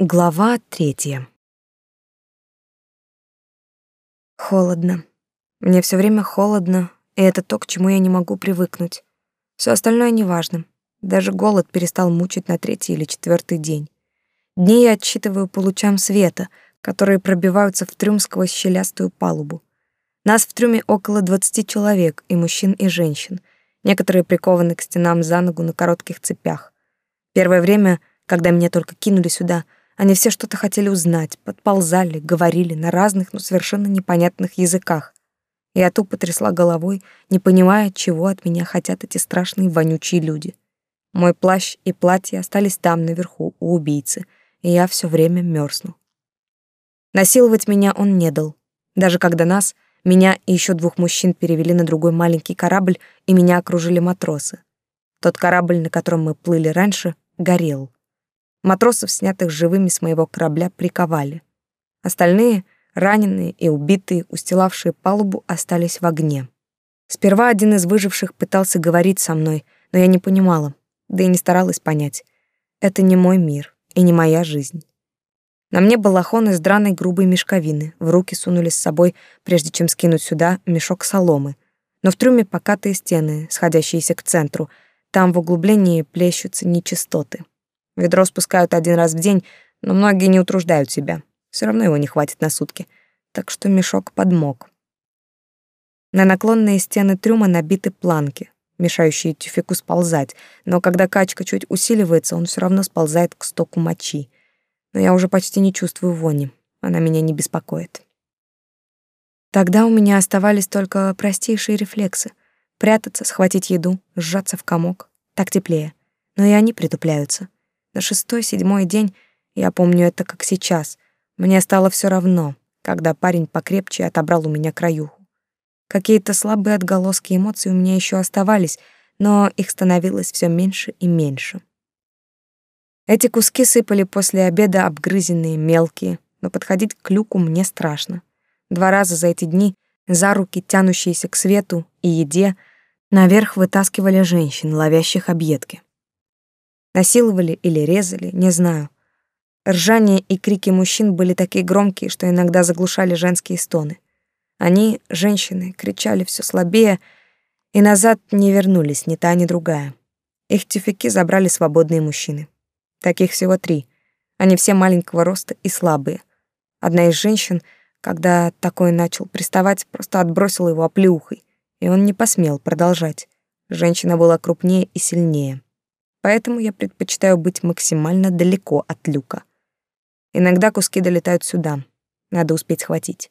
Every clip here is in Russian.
Глава третья. Холодно. Мне все время холодно, и это то, к чему я не могу привыкнуть. Все остальное неважно. Даже голод перестал мучить на третий или четвертый день. Дни я отсчитываю по лучам света, которые пробиваются в трюм сквозь щелястую палубу. Нас в трюме около двадцати человек, и мужчин, и женщин. Некоторые прикованы к стенам за ногу на коротких цепях. Первое время, когда меня только кинули сюда — они все что-то хотели узнать, подползали, говорили на разных, но совершенно непонятных языках. Я тупо трясла головой, не понимая, чего от меня хотят эти страшные вонючие люди. Мой плащ и платье остались там, наверху, у убийцы, и я все время мерзну. Насиловать меня он не дал. Даже когда нас, меня и еще двух мужчин перевели на другой маленький корабль, и меня окружили матросы. Тот корабль, на котором мы плыли раньше, горел. Матросов, снятых живыми с моего корабля, приковали. Остальные, раненые и убитые, устилавшие палубу, остались в огне. Сперва один из выживших пытался говорить со мной, но я не понимала, да и не старалась понять. Это не мой мир и не моя жизнь. На мне балахон из драной грубой мешковины, в руки сунули с собой, прежде чем скинуть сюда, мешок соломы. Но в трюме покатые стены, сходящиеся к центру, там в углублении плещутся нечистоты. Ведро спускают один раз в день, но многие не утруждают себя. Все равно его не хватит на сутки. Так что мешок подмок. На наклонные стены трюма набиты планки, мешающие тюфику сползать, но когда качка чуть усиливается, он все равно сползает к стоку мочи. Но я уже почти не чувствую вони, она меня не беспокоит. Тогда у меня оставались только простейшие рефлексы. Прятаться, схватить еду, сжаться в комок. Так теплее. Но и они притупляются. На шестой-седьмой день, я помню это как сейчас, мне стало все равно, когда парень покрепче отобрал у меня краюху. Какие-то слабые отголоски эмоций у меня еще оставались, но их становилось все меньше и меньше. Эти куски сыпали после обеда обгрызенные, мелкие, но подходить к люку мне страшно. Два раза за эти дни за руки, тянущиеся к свету и еде, наверх вытаскивали женщин, ловящих объедки. Насиловали или резали, не знаю. Ржание и крики мужчин были такие громкие, что иногда заглушали женские стоны. Они, женщины, кричали все слабее и назад не вернулись ни та, ни другая. Их тюфяки забрали свободные мужчины. Таких всего три. Они все маленького роста и слабые. Одна из женщин, когда такой начал приставать, просто отбросила его оплеухой, и он не посмел продолжать. Женщина была крупнее и сильнее поэтому я предпочитаю быть максимально далеко от люка. Иногда куски долетают сюда, надо успеть схватить.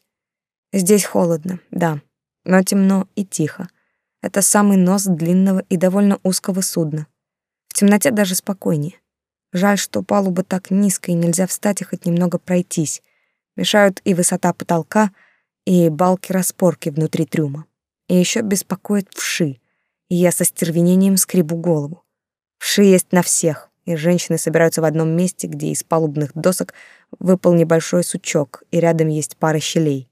Здесь холодно, да, но темно и тихо. Это самый нос длинного и довольно узкого судна. В темноте даже спокойнее. Жаль, что палуба так низкая и нельзя встать и хоть немного пройтись. Мешают и высота потолка, и балки-распорки внутри трюма. И еще беспокоит вши, и я со стервенением скребу голову. Вши есть на всех, и женщины собираются в одном месте, где из палубных досок выпал небольшой сучок, и рядом есть пара щелей.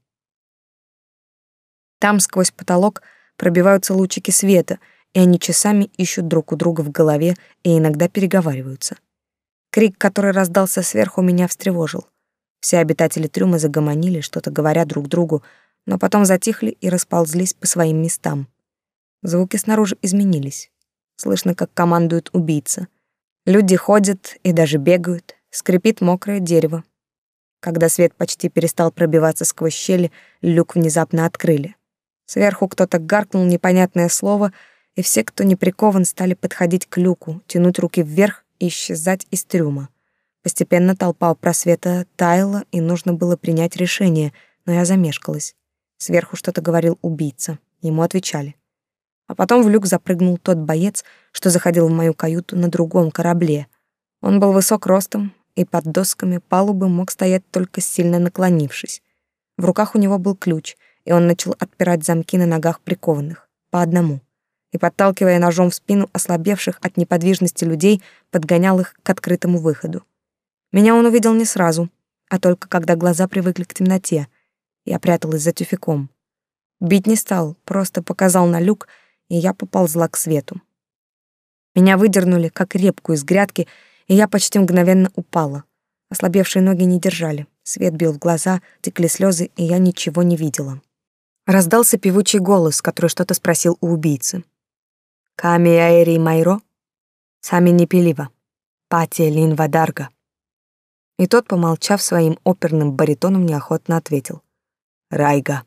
Там сквозь потолок пробиваются лучики света, и они часами ищут друг у друга в голове и иногда переговариваются. Крик, который раздался сверху, меня встревожил. Все обитатели трюма загомонили, что-то говоря друг другу, но потом затихли и расползлись по своим местам. Звуки снаружи изменились. Слышно, как командует убийца. Люди ходят и даже бегают, скрипит мокрое дерево. Когда свет почти перестал пробиваться сквозь щели, люк внезапно открыли. Сверху кто-то гаркнул непонятное слово, и все, кто не прикован, стали подходить к люку, тянуть руки вверх и исчезать из трюма. Постепенно толпа у просвета таяла, и нужно было принять решение, но я замешкалась. Сверху что-то говорил убийца. Ему отвечали. А потом в люк запрыгнул тот боец, что заходил в мою каюту на другом корабле. Он был высок ростом, и под досками палубы мог стоять только сильно наклонившись. В руках у него был ключ, и он начал отпирать замки на ногах прикованных, по одному. И, подталкивая ножом в спину ослабевших от неподвижности людей, подгонял их к открытому выходу. Меня он увидел не сразу, а только когда глаза привыкли к темноте. Я пряталась за тюфяком. Бить не стал, просто показал на люк — и я поползла к свету. Меня выдернули, как репку из грядки, и я почти мгновенно упала. Ослабевшие ноги не держали. Свет бил в глаза, текли слезы, и я ничего не видела. Раздался певучий голос, который что-то спросил у убийцы. «Ками аэри майро? Сами не пелива. Пати лин вадарга». И тот, помолчав своим оперным баритоном, неохотно ответил. «Райга».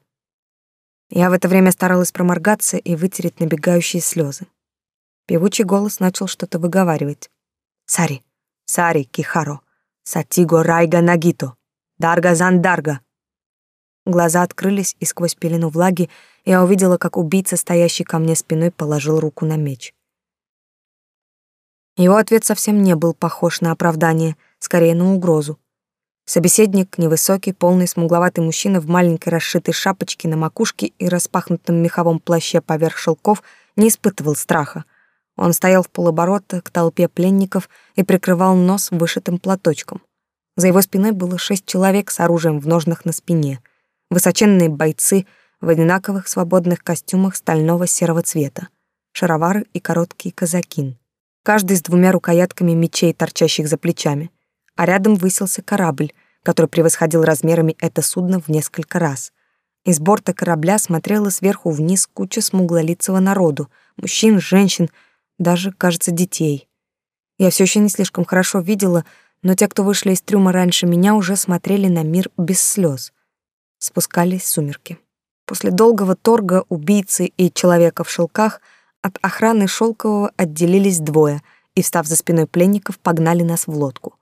Я в это время старалась проморгаться и вытереть набегающие слезы. Певучий голос начал что-то выговаривать. «Сари, Сари, Кихаро, Сатиго Райга Нагито, Дарга Зандарга». Глаза открылись, и сквозь пелену влаги я увидела, как убийца, стоящий ко мне спиной, положил руку на меч. Его ответ совсем не был похож на оправдание, скорее на угрозу. Собеседник, невысокий, полный, смугловатый мужчина в маленькой расшитой шапочке на макушке и распахнутом меховом плаще поверх шелков, не испытывал страха. Он стоял в полоборота к толпе пленников и прикрывал нос вышитым платочком. За его спиной было шесть человек с оружием в ножнах на спине. Высоченные бойцы в одинаковых свободных костюмах стального серого цвета. Шаровары и короткий казакин. Каждый с двумя рукоятками мечей, торчащих за плечами — а рядом высился корабль, который превосходил размерами это судно в несколько раз. Из борта корабля смотрела сверху вниз куча смуглолицего народу, мужчин, женщин, даже, кажется, детей. Я все еще не слишком хорошо видела, но те, кто вышли из трюма раньше меня, уже смотрели на мир без слез. Спускались сумерки. После долгого торга убийцы и человека в шелках от охраны Шелкового отделились двое и, встав за спиной пленников, погнали нас в лодку.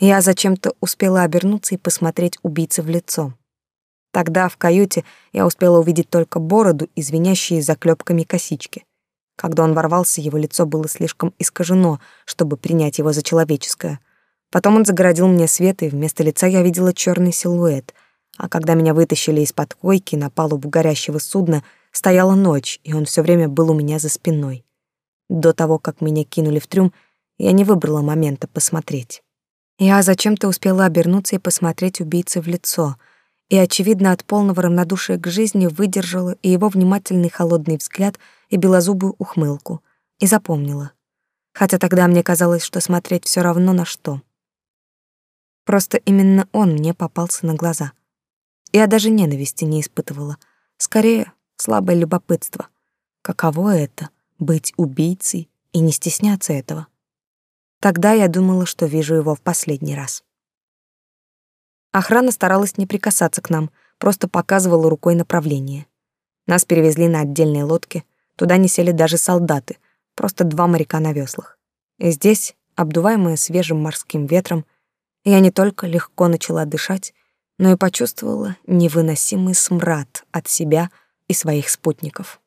Я зачем-то успела обернуться и посмотреть убийце в лицо. Тогда в каюте я успела увидеть только бороду и звенящие заклепками косички. Когда он ворвался, его лицо было слишком искажено, чтобы принять его за человеческое. Потом он загородил мне свет, и вместо лица я видела черный силуэт. А когда меня вытащили из-под койки на палубу горящего судна, стояла ночь, и он все время был у меня за спиной. До того, как меня кинули в трюм, я не выбрала момента посмотреть. Я зачем-то успела обернуться и посмотреть убийце в лицо, и, очевидно, от полного равнодушия к жизни выдержала и его внимательный холодный взгляд, и белозубую ухмылку, и запомнила. Хотя тогда мне казалось, что смотреть все равно на что. Просто именно он мне попался на глаза. Я даже ненависти не испытывала. Скорее, слабое любопытство. Каково это — быть убийцей и не стесняться этого? Тогда я думала, что вижу его в последний раз. Охрана старалась не прикасаться к нам, просто показывала рукой направление. Нас перевезли на отдельные лодки, туда не сели даже солдаты, просто два моряка на веслах. И здесь, обдуваемая свежим морским ветром, я не только легко начала дышать, но и почувствовала невыносимый смрад от себя и своих спутников.